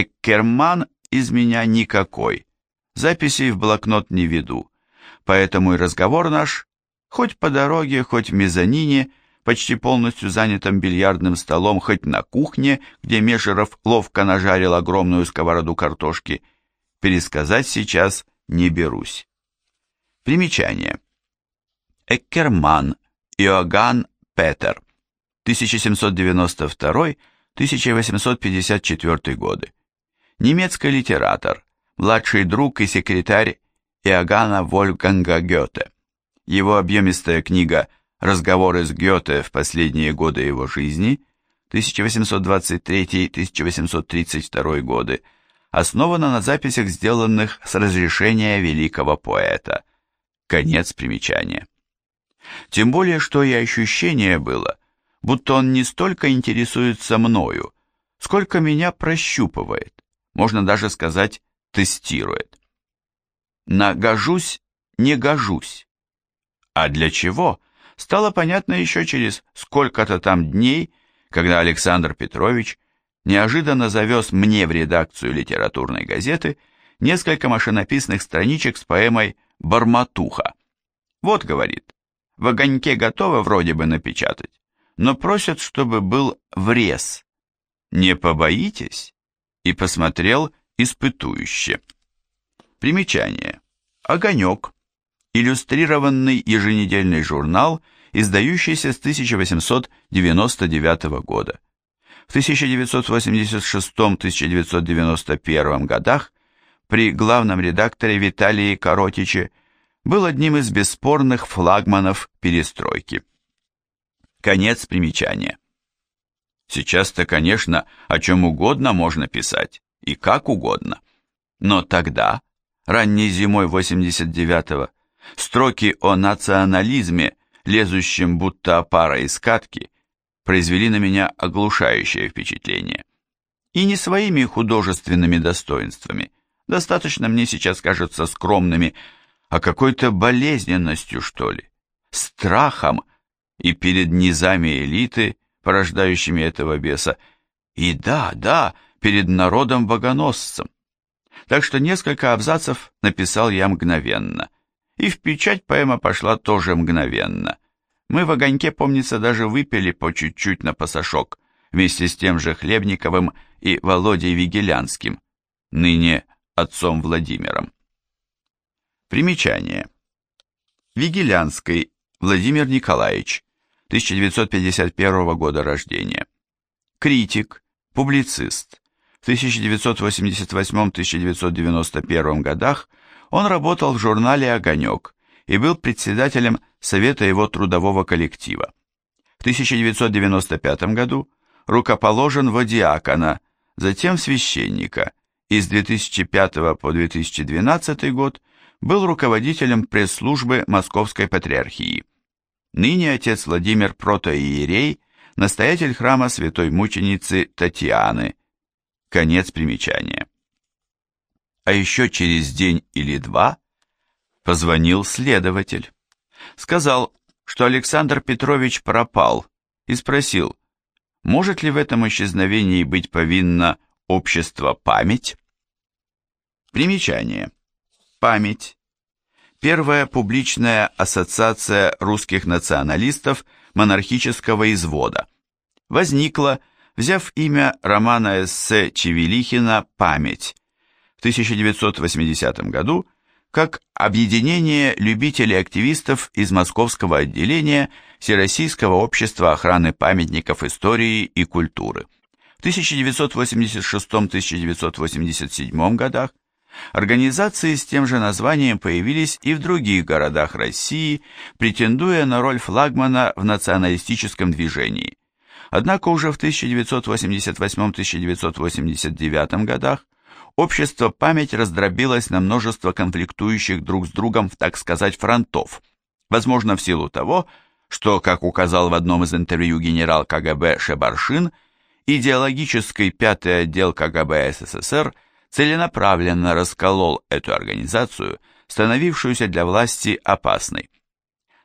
Эккерман из меня никакой. Записей в блокнот не веду. Поэтому и разговор наш, хоть по дороге, хоть в мезонине, почти полностью занятым бильярдным столом, хоть на кухне, где Мешеров ловко нажарил огромную сковороду картошки, пересказать сейчас не берусь. Примечание. Эккерман Иоганн Петер, 1792-1854 годы. Немецкий литератор, младший друг и секретарь Иоганна Вольфганга Гёте. Его объемистая книга «Разговоры с Гёте в последние годы его жизни» 1823-1832 годы основана на записях, сделанных с разрешения великого поэта. Конец примечания. Тем более, что и ощущение было, будто он не столько интересуется мною, сколько меня прощупывает, можно даже сказать, тестирует. На «гожусь» не гожусь. А для чего? Стало понятно еще через сколько-то там дней, когда Александр Петрович неожиданно завез мне в редакцию литературной газеты несколько машинописных страничек с поэмой «Барматуха». Вот, говорит, в огоньке готово вроде бы напечатать, но просят, чтобы был врез. Не побоитесь? И посмотрел испытующе. Примечание. Огонек. Иллюстрированный еженедельный журнал, издающийся с 1899 года. В 1986-1991 годах при главном редакторе Виталии Коротиче был одним из бесспорных флагманов перестройки. Конец примечания. Сейчас-то, конечно, о чем угодно можно писать, и как угодно. Но тогда, ранней зимой 89-го, строки о национализме, лезущем будто опара из катки, произвели на меня оглушающее впечатление. И не своими художественными достоинствами, достаточно мне сейчас кажется скромными, а какой-то болезненностью, что ли, страхом и перед низами элиты, порождающими этого беса, и да, да, перед народом-богоносцем. Так что несколько абзацев написал я мгновенно, и в печать поэма пошла тоже мгновенно. Мы в огоньке, помнится, даже выпили по чуть-чуть на пасашок, вместе с тем же Хлебниковым и Володей Вигелянским, ныне отцом Владимиром. Примечание. Вигелянский Владимир Николаевич, 1951 года рождения. Критик, публицист. В 1988-1991 годах он работал в журнале «Огонек» и был председателем Совета его трудового коллектива. В 1995 году рукоположен в диакона, затем священника, и с 2005 по 2012 год был руководителем пресс-службы Московской Патриархии. Ныне отец Владимир Протоиерей, настоятель храма святой мученицы Татьяны. Конец примечания. А еще через день или два позвонил следователь. Сказал, что Александр Петрович пропал, и спросил, может ли в этом исчезновении быть повинно общество «Память»? Примечание. Память. Первая публичная ассоциация русских националистов монархического извода. Возникла, взяв имя романа-эссе Чевелихина «Память» в 1980 году как объединение любителей-активистов из московского отделения Всероссийского общества охраны памятников истории и культуры. В 1986-1987 годах Организации с тем же названием появились и в других городах России, претендуя на роль флагмана в националистическом движении. Однако уже в 1988-1989 годах общество «Память» раздробилось на множество конфликтующих друг с другом, так сказать, фронтов, возможно, в силу того, что, как указал в одном из интервью генерал КГБ Шебаршин, идеологический пятый отдел КГБ СССР – целенаправленно расколол эту организацию, становившуюся для власти опасной.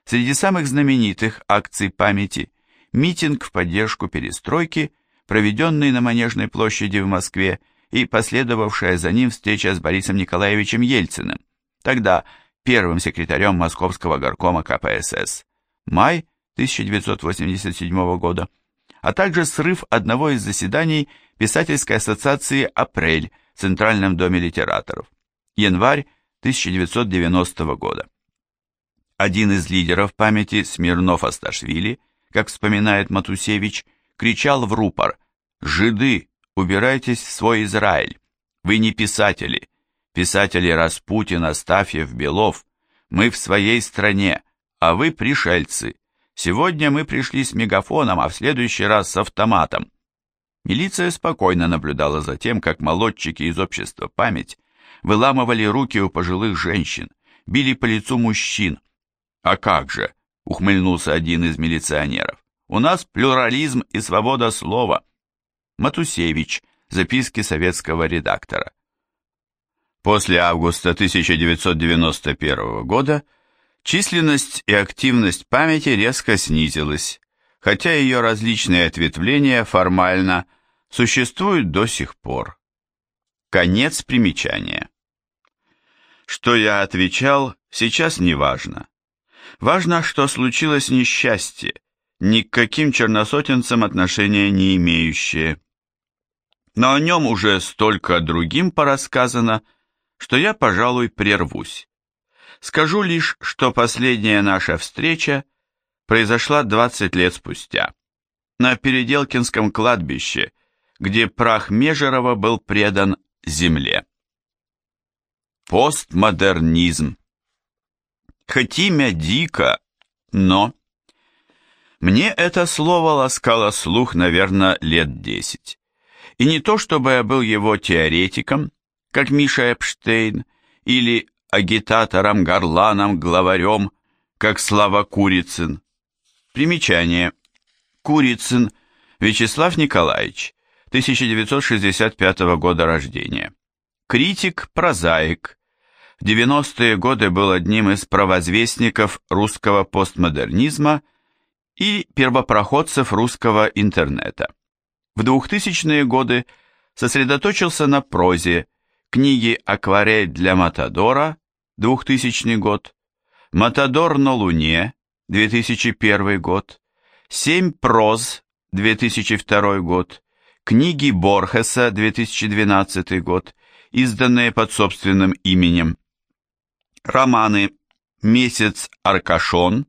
Среди самых знаменитых акций памяти митинг в поддержку перестройки, проведенный на Манежной площади в Москве и последовавшая за ним встреча с Борисом Николаевичем Ельциным, тогда первым секретарем Московского горкома КПСС, май 1987 года, а также срыв одного из заседаний Писательской ассоциации «Апрель» Центральном доме литераторов, январь 1990 года. Один из лидеров памяти Смирнов Асташвили, как вспоминает Матусевич, кричал в рупор «Жиды, убирайтесь в свой Израиль! Вы не писатели! Писатели Распутин, Астафьев, Белов! Мы в своей стране, а вы пришельцы! Сегодня мы пришли с мегафоном, а в следующий раз с автоматом!» Милиция спокойно наблюдала за тем, как молодчики из общества «Память» выламывали руки у пожилых женщин, били по лицу мужчин. «А как же?» — ухмыльнулся один из милиционеров. «У нас плюрализм и свобода слова». Матусевич. Записки советского редактора. После августа 1991 года численность и активность памяти резко снизилась, хотя ее различные ответвления формально существуют до сих пор. Конец примечания. Что я отвечал, сейчас не важно. Важно, что случилось несчастье, ни к каким черносотенцам отношения не имеющее. Но о нем уже столько другим порассказано, что я, пожалуй, прервусь. Скажу лишь, что последняя наша встреча произошла 20 лет спустя, на Переделкинском кладбище, где прах Межерова был предан земле. Постмодернизм. Хоть имя дико, но... Мне это слово ласкало слух, наверное, лет десять. И не то, чтобы я был его теоретиком, как Миша Эпштейн, или агитатором, горланом, главарем, как Слава Курицын. Примечание. Курицын Вячеслав Николаевич, 1965 года рождения. Критик, прозаик. В 90-е годы был одним из провозвестников русского постмодернизма и первопроходцев русского интернета. В 2000-е годы сосредоточился на прозе, книги «Акварель для Матадора» 2000 год, «Матадор на Луне» 2001 год, «Семь проз» 2002 год, книги Борхеса 2012 год, изданные под собственным именем, романы «Месяц Аркашон»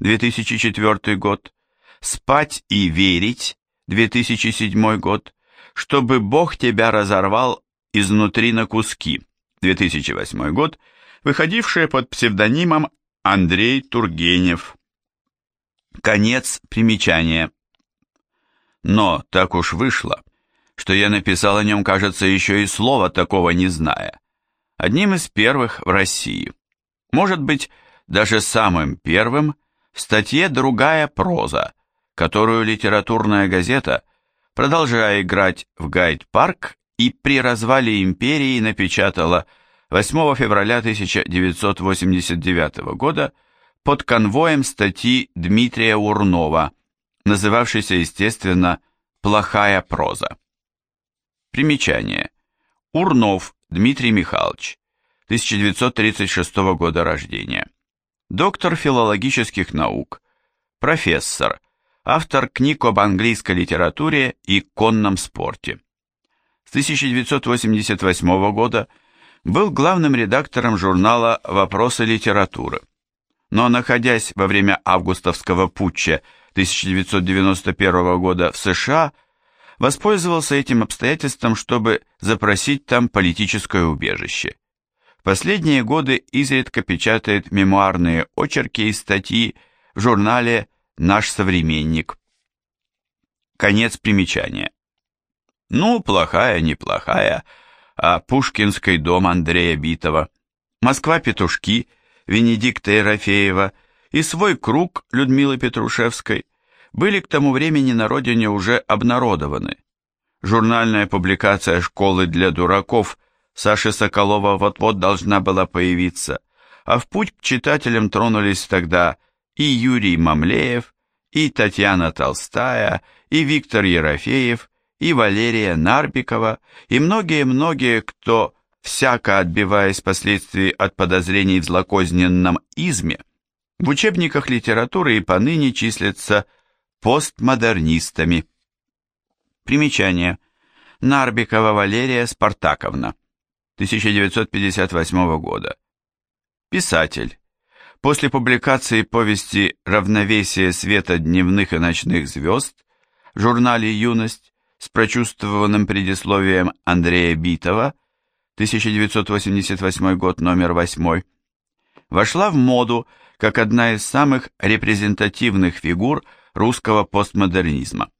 2004 год, «Спать и верить» 2007 год, «Чтобы Бог тебя разорвал изнутри на куски» 2008 год, выходившие под псевдонимом Андрей Тургенев. Конец примечания. Но так уж вышло, что я написал о нем, кажется, еще и слова такого не зная. Одним из первых в России. Может быть, даже самым первым в статье «Другая проза», которую литературная газета, продолжая играть в гайд-парк и при развале империи напечатала 8 февраля 1989 года под конвоем статьи Дмитрия Урнова, называвшейся, естественно, «Плохая проза». Примечание. Урнов Дмитрий Михайлович, 1936 года рождения. Доктор филологических наук, профессор, автор книг об английской литературе и конном спорте. С 1988 года был главным редактором журнала «Вопросы литературы». Но находясь во время августовского путча 1991 года в США, воспользовался этим обстоятельством, чтобы запросить там политическое убежище. Последние годы изредка печатает мемуарные очерки и статьи в журнале «Наш современник». Конец примечания. Ну, плохая, неплохая, а Пушкинский дом Андрея Битова, Москва-Петушки Венедикта Ерофеева и свой круг Людмилы Петрушевской были к тому времени на родине уже обнародованы. Журнальная публикация «Школы для дураков» Саши Соколова вот-вот должна была появиться, а в путь к читателям тронулись тогда и Юрий Мамлеев, и Татьяна Толстая, и Виктор Ерофеев, и Валерия Нарбикова, и многие-многие, кто, всяко отбиваясь последствий от подозрений в злокозненном изме, в учебниках литературы и поныне числятся постмодернистами. Примечание. Нарбикова Валерия Спартаковна, 1958 года. Писатель. После публикации повести «Равновесие света дневных и ночных звезд» в журнале «Юность» с прочувствованным предисловием Андрея Битова, 1988 год, номер 8, вошла в моду как одна из самых репрезентативных фигур русского постмодернизма.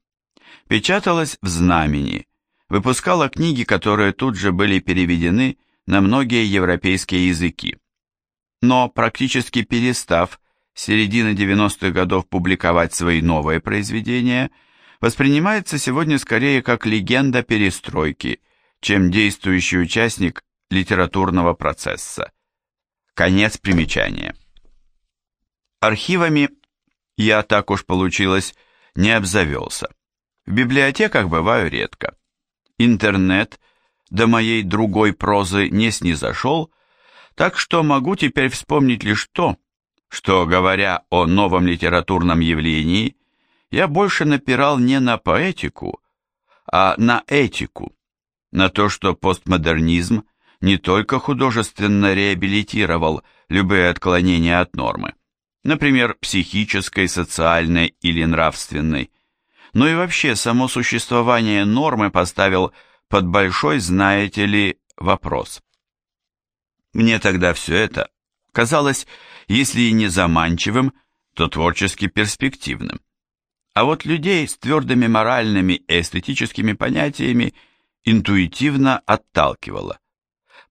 Печаталась в «Знамени», выпускала книги, которые тут же были переведены на многие европейские языки. Но практически перестав с середины 90-х годов публиковать свои новые произведения, воспринимается сегодня скорее как легенда перестройки, чем действующий участник литературного процесса. Конец примечания. Архивами я так уж получилось не обзавелся. В библиотеках бываю редко. Интернет до моей другой прозы не снизошел, так что могу теперь вспомнить лишь то, что, говоря о новом литературном явлении, я больше напирал не на поэтику, а на этику, на то, что постмодернизм не только художественно реабилитировал любые отклонения от нормы, например, психической, социальной или нравственной, но и вообще само существование нормы поставил под большой, знаете ли, вопрос. Мне тогда все это казалось, если и не заманчивым, то творчески перспективным. А вот людей с твердыми моральными и эстетическими понятиями интуитивно отталкивало.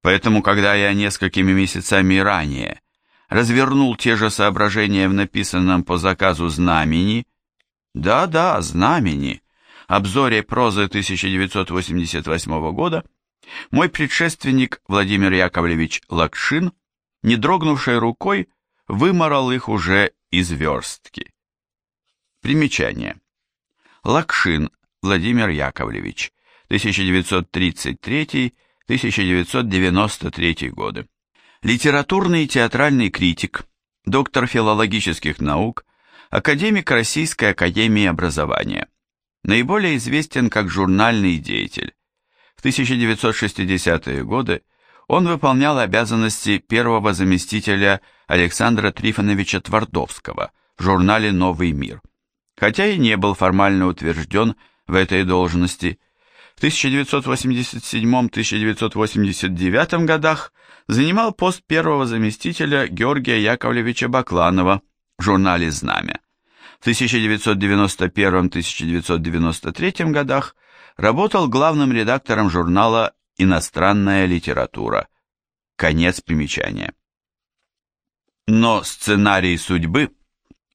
Поэтому, когда я несколькими месяцами ранее развернул те же соображения в написанном по заказу «Знамени», да-да, «Знамени», обзоре прозы 1988 года, мой предшественник Владимир Яковлевич Лакшин, не дрогнувшей рукой, выморал их уже из верстки. Примечание. Лакшин Владимир Яковлевич, 1933-1993 годы. Литературный и театральный критик, доктор филологических наук, академик Российской академии образования. Наиболее известен как журнальный деятель. В 1960-е годы он выполнял обязанности первого заместителя Александра Трифоновича Твардовского в журнале «Новый мир» хотя и не был формально утвержден в этой должности. В 1987-1989 годах занимал пост первого заместителя Георгия Яковлевича Бакланова в журнале «Знамя». В 1991-1993 годах работал главным редактором журнала «Иностранная литература». Конец примечания. Но сценарий судьбы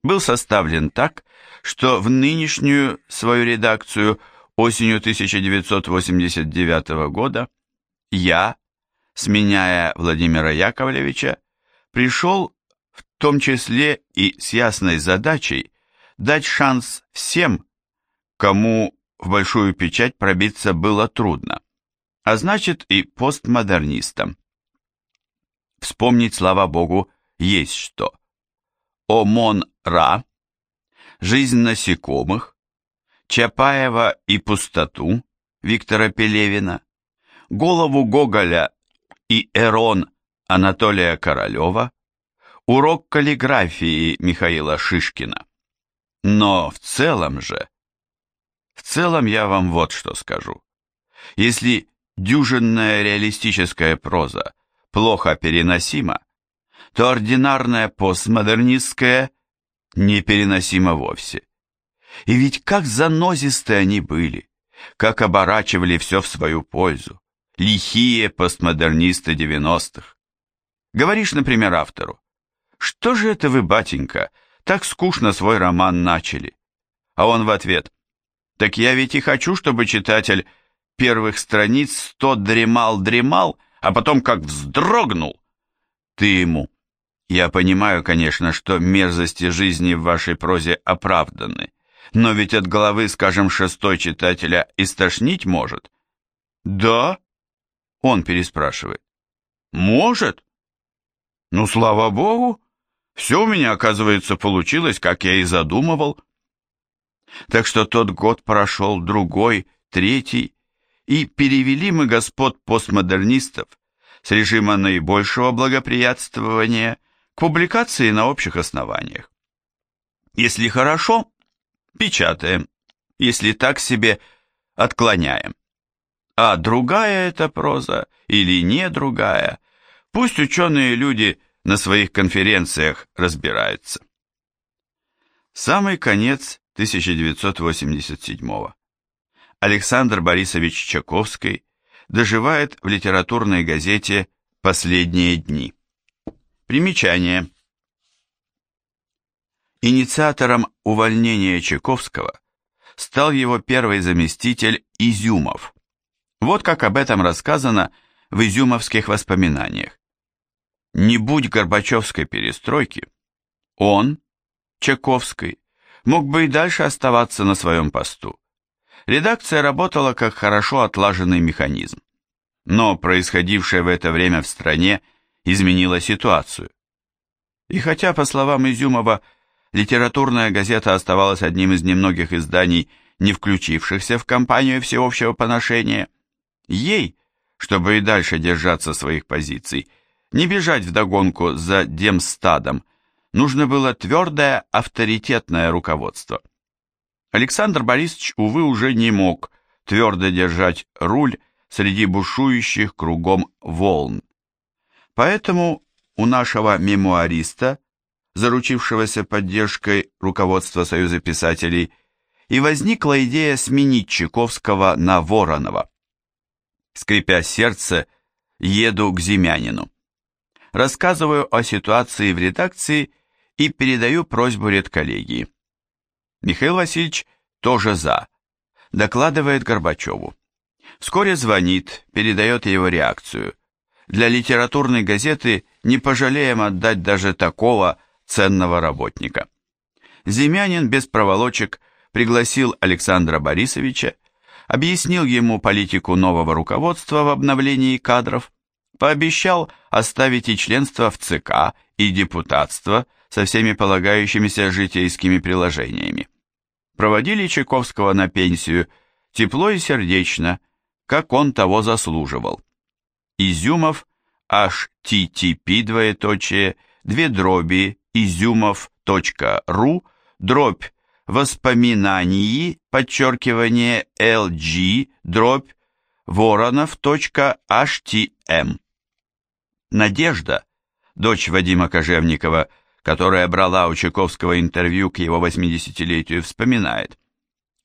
был составлен так, что в нынешнюю свою редакцию осенью 1989 года я, сменяя Владимира Яковлевича, пришел в том числе и с ясной задачей дать шанс всем, кому в большую печать пробиться было трудно, а значит и постмодернистам. Вспомнить, слава богу, есть что. Омон-Ра «Жизнь насекомых», Чапаева и пустоту Виктора Пелевина, голову Гоголя и Эрон Анатолия Королева, урок каллиграфии Михаила Шишкина. Но в целом же, в целом я вам вот что скажу. Если дюжинная реалистическая проза плохо переносима, то ординарная постмодернистская непереносимо вовсе. И ведь как занозисты они были, как оборачивали все в свою пользу. Лихие постмодернисты девяностых. Говоришь, например, автору, «Что же это вы, батенька, так скучно свой роман начали?» А он в ответ, «Так я ведь и хочу, чтобы читатель первых страниц сто дремал-дремал, а потом как вздрогнул». Ты ему, я понимаю, конечно, что мерзости жизни в вашей прозе оправданы, Но ведь от головы, скажем, шестой читателя истошнить может. Да? Он переспрашивает. Может? Ну, слава богу, все у меня, оказывается, получилось, как я и задумывал. Так что тот год прошел, другой, третий, и перевели мы господ постмодернистов с режима наибольшего благоприятствования публикации на общих основаниях. Если хорошо, печатаем, если так себе, отклоняем. А другая это проза или не другая, пусть ученые люди на своих конференциях разбираются. Самый конец 1987 -го. Александр Борисович Чаковский доживает в литературной газете «Последние дни». Примечание. Инициатором увольнения Чайковского стал его первый заместитель Изюмов. Вот как об этом рассказано в изюмовских воспоминаниях. Не будь Горбачевской перестройки, он, Чайковский, мог бы и дальше оставаться на своем посту. Редакция работала как хорошо отлаженный механизм. Но происходившее в это время в стране изменило ситуацию. И хотя, по словам Изюмова, литературная газета оставалась одним из немногих изданий, не включившихся в кампанию всеобщего поношения. Ей, чтобы и дальше держаться своих позиций, не бежать вдогонку за демстадом, нужно было твердое авторитетное руководство. Александр Борисович, увы, уже не мог твердо держать руль среди бушующих кругом волн. Поэтому у нашего мемуариста заручившегося поддержкой руководства Союза писателей, и возникла идея сменить Чайковского на Воронова. Скрипя сердце, еду к Зимянину. Рассказываю о ситуации в редакции и передаю просьбу редколлегии. Михаил Васильевич тоже за. Докладывает Горбачеву. Вскоре звонит, передает его реакцию. Для литературной газеты не пожалеем отдать даже такого ценного работника. Земянин без проволочек пригласил Александра Борисовича, объяснил ему политику нового руководства в обновлении кадров, пообещал оставить и членство в ЦК, и депутатство со всеми полагающимися житейскими приложениями. Проводили Чайковского на пенсию тепло и сердечно, как он того заслуживал. Изюмов, http, двоеточие, две дроби, изюмов.ру, дробь воспоминаний, подчеркивание lg, дробь воронов.htm. Надежда, дочь Вадима Кожевникова, которая брала у Чайковского интервью к его 80-летию, вспоминает.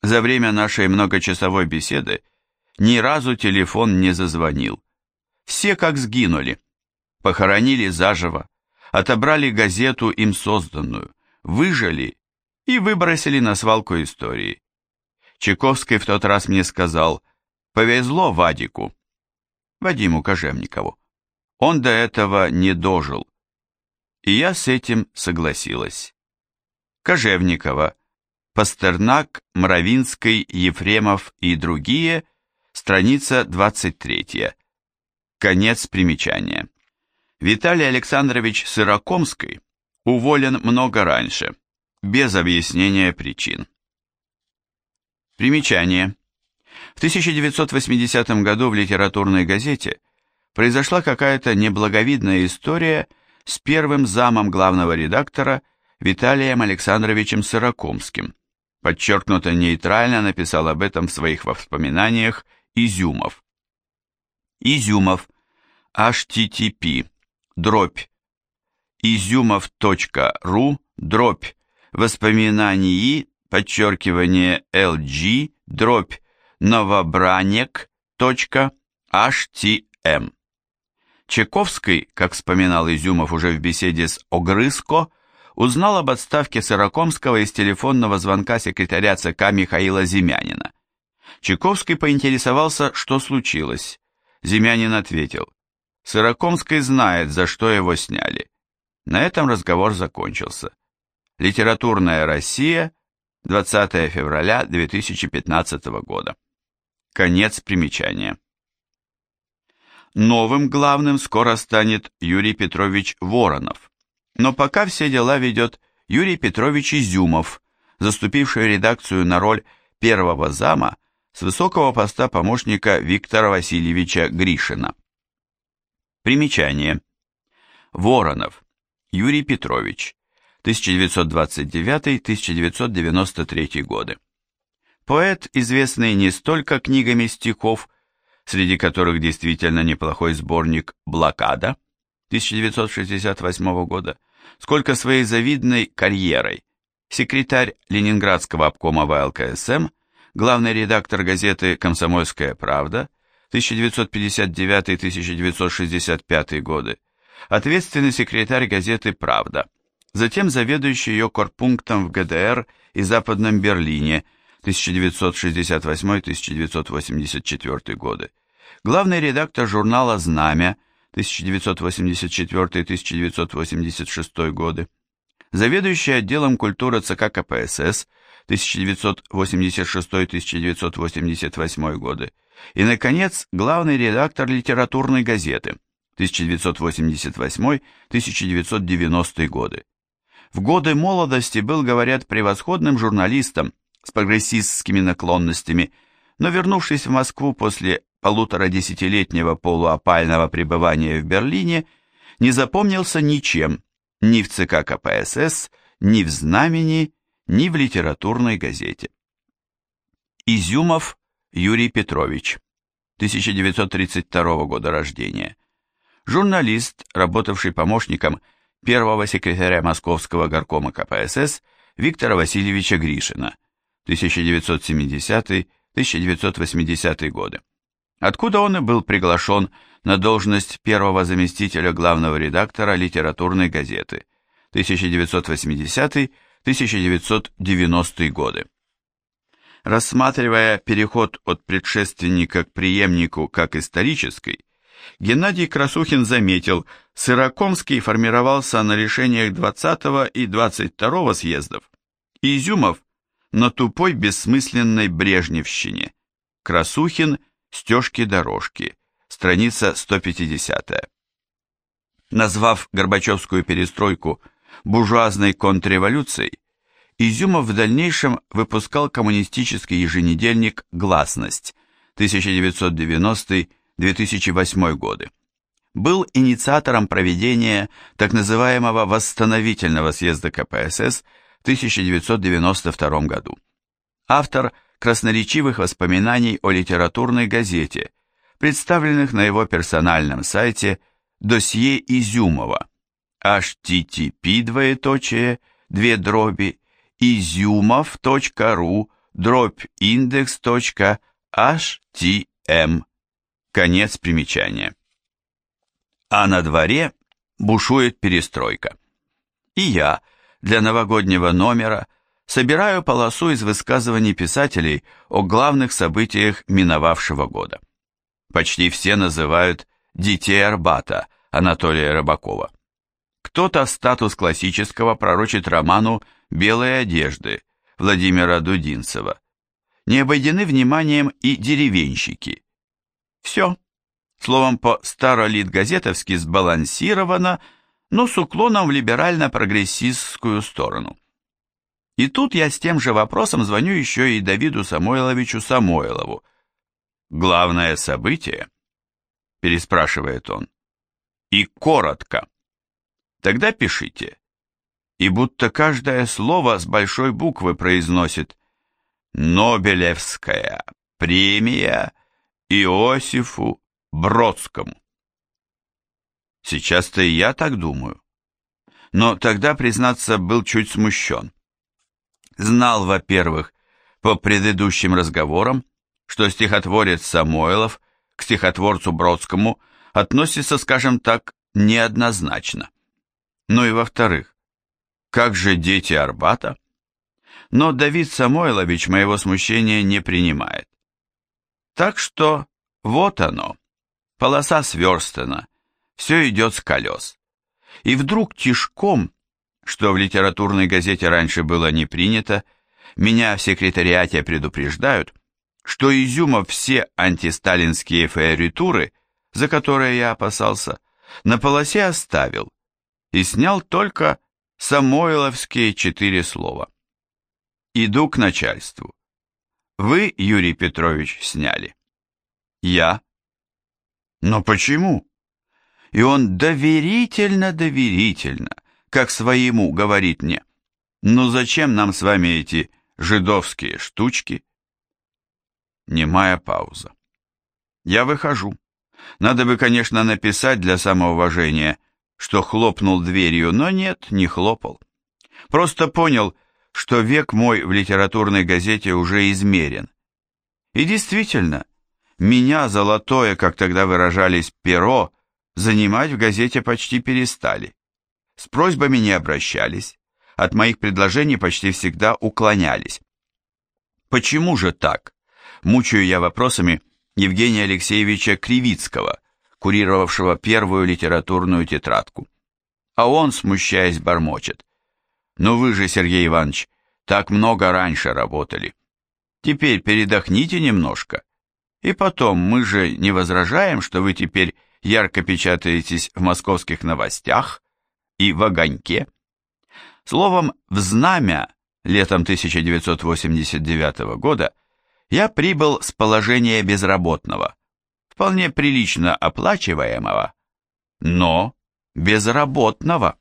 За время нашей многочасовой беседы ни разу телефон не зазвонил. Все как сгинули. Похоронили заживо, отобрали газету им созданную, выжили и выбросили на свалку истории. Чайковский в тот раз мне сказал, повезло Вадику, Вадиму Кожевникову. Он до этого не дожил. И я с этим согласилась. Кожевникова, Пастернак, Мравинский, Ефремов и другие, страница 23. Конец примечания. Виталий Александрович Сырокомский уволен много раньше, без объяснения причин. Примечание. В 1980 году в литературной газете произошла какая-то неблаговидная история с первым замом главного редактора Виталием Александровичем Сырокомским. Подчеркнуто нейтрально написал об этом в своих воспоминаниях Изюмов. Изюмов. http дробь изюмов.ру, дробь воспоминаний, подчеркивание LG, дробь новобранек.htm. Чайковский, как вспоминал Изюмов уже в беседе с Огрызко, узнал об отставке Сырокомского из телефонного звонка секретаря ЦК Михаила Зимянина. Чайковский поинтересовался, что случилось. Зимянин ответил, Сырокомский знает, за что его сняли. На этом разговор закончился. Литературная Россия, 20 февраля 2015 года. Конец примечания. Новым главным скоро станет Юрий Петрович Воронов, но пока все дела ведет Юрий Петрович Изюмов, заступивший редакцию на роль первого зама с высокого поста помощника Виктора Васильевича Гришина. Примечание. Воронов Юрий Петрович, 1929-1993 годы. Поэт, известный не столько книгами стихов, среди которых действительно неплохой сборник «Блокада» 1968 года, сколько своей завидной карьерой. Секретарь Ленинградского обкома ВЛКСМ, главный редактор газеты «Комсомольская правда» 1959-1965 годы, ответственный секретарь газеты «Правда», затем заведующий ее корпунктом в ГДР и Западном Берлине 1968-1984 годы, главный редактор журнала «Знамя» 1984-1986 годы, заведующий отделом культуры ЦК КПСС 1986-1988 годы и, наконец, главный редактор литературной газеты 1988-1990 годы. В годы молодости был, говорят, превосходным журналистом с прогрессистскими наклонностями, но вернувшись в Москву после полутора десятилетнего полуопального пребывания в Берлине, не запомнился ничем, ни в ЦК КПСС, ни в Знамени, ни в литературной газете. Изюмов Юрий Петрович, 1932 года рождения. Журналист, работавший помощником первого секретаря Московского горкома КПСС Виктора Васильевича Гришина, 1970-1980 годы. Откуда он и был приглашен на должность первого заместителя главного редактора литературной газеты 1980-1990 годы. Рассматривая переход от предшественника к преемнику как исторический, Геннадий Красухин заметил, Сырокомский формировался на решениях 20 и 22 съездов, Изюмов на тупой бессмысленной брежневщине, Красухин – стежки-дорожки, страница 150. Назвав Горбачевскую перестройку буржуазной контрреволюцией, Изюмов в дальнейшем выпускал коммунистический еженедельник «Гласность» 1990-2008 годы. Был инициатором проведения так называемого «Восстановительного съезда КПСС» в 1992 году. Автор красноречивых воспоминаний о литературной газете, представленных на его персональном сайте «Досье Изюмова» http двоеточие две дроби изюмов.ру дробь индекс.htm Конец примечания. А на дворе бушует перестройка. И я для новогоднего номера собираю полосу из высказываний писателей о главных событиях миновавшего года. Почти все называют «Детей Арбата» Анатолия Рыбакова. Кто-то статус классического пророчит роману «Белые одежды» Владимира Дудинцева. Не обойдены вниманием и деревенщики. Все. Словом, по-старолитгазетовски сбалансировано, но с уклоном в либерально-прогрессистскую сторону. И тут я с тем же вопросом звоню еще и Давиду Самойловичу Самойлову. «Главное событие?» – переспрашивает он. «И коротко». Тогда пишите. И будто каждое слово с большой буквы произносит Нобелевская премия Иосифу Бродскому. Сейчас-то и я так думаю. Но тогда, признаться, был чуть смущен. Знал, во-первых, по предыдущим разговорам, что стихотворец Самойлов к стихотворцу Бродскому относится, скажем так, неоднозначно. Ну и во-вторых, как же дети Арбата? Но Давид Самойлович моего смущения не принимает. Так что вот оно, полоса сверстана, все идет с колес. И вдруг тишком, что в литературной газете раньше было не принято, меня в секретариате предупреждают, что Изюмов все антисталинские фаеритуры, за которые я опасался, на полосе оставил и снял только самойловские четыре слова. Иду к начальству. Вы, Юрий Петрович, сняли. Я. Но почему? И он доверительно-доверительно, как своему, говорит мне. Ну зачем нам с вами эти жидовские штучки? Немая пауза. Я выхожу. Надо бы, конечно, написать для самоуважения, что хлопнул дверью, но нет, не хлопал. Просто понял, что век мой в литературной газете уже измерен. И действительно, меня золотое, как тогда выражались, перо, занимать в газете почти перестали. С просьбами не обращались, от моих предложений почти всегда уклонялись. Почему же так? Мучаю я вопросами Евгения Алексеевича Кривицкого, курировавшего первую литературную тетрадку. А он, смущаясь, бормочет. «Ну вы же, Сергей Иванович, так много раньше работали. Теперь передохните немножко. И потом, мы же не возражаем, что вы теперь ярко печатаетесь в московских новостях и в огоньке. Словом, в знамя летом 1989 года я прибыл с положения безработного, вполне прилично оплачиваемого, но безработного.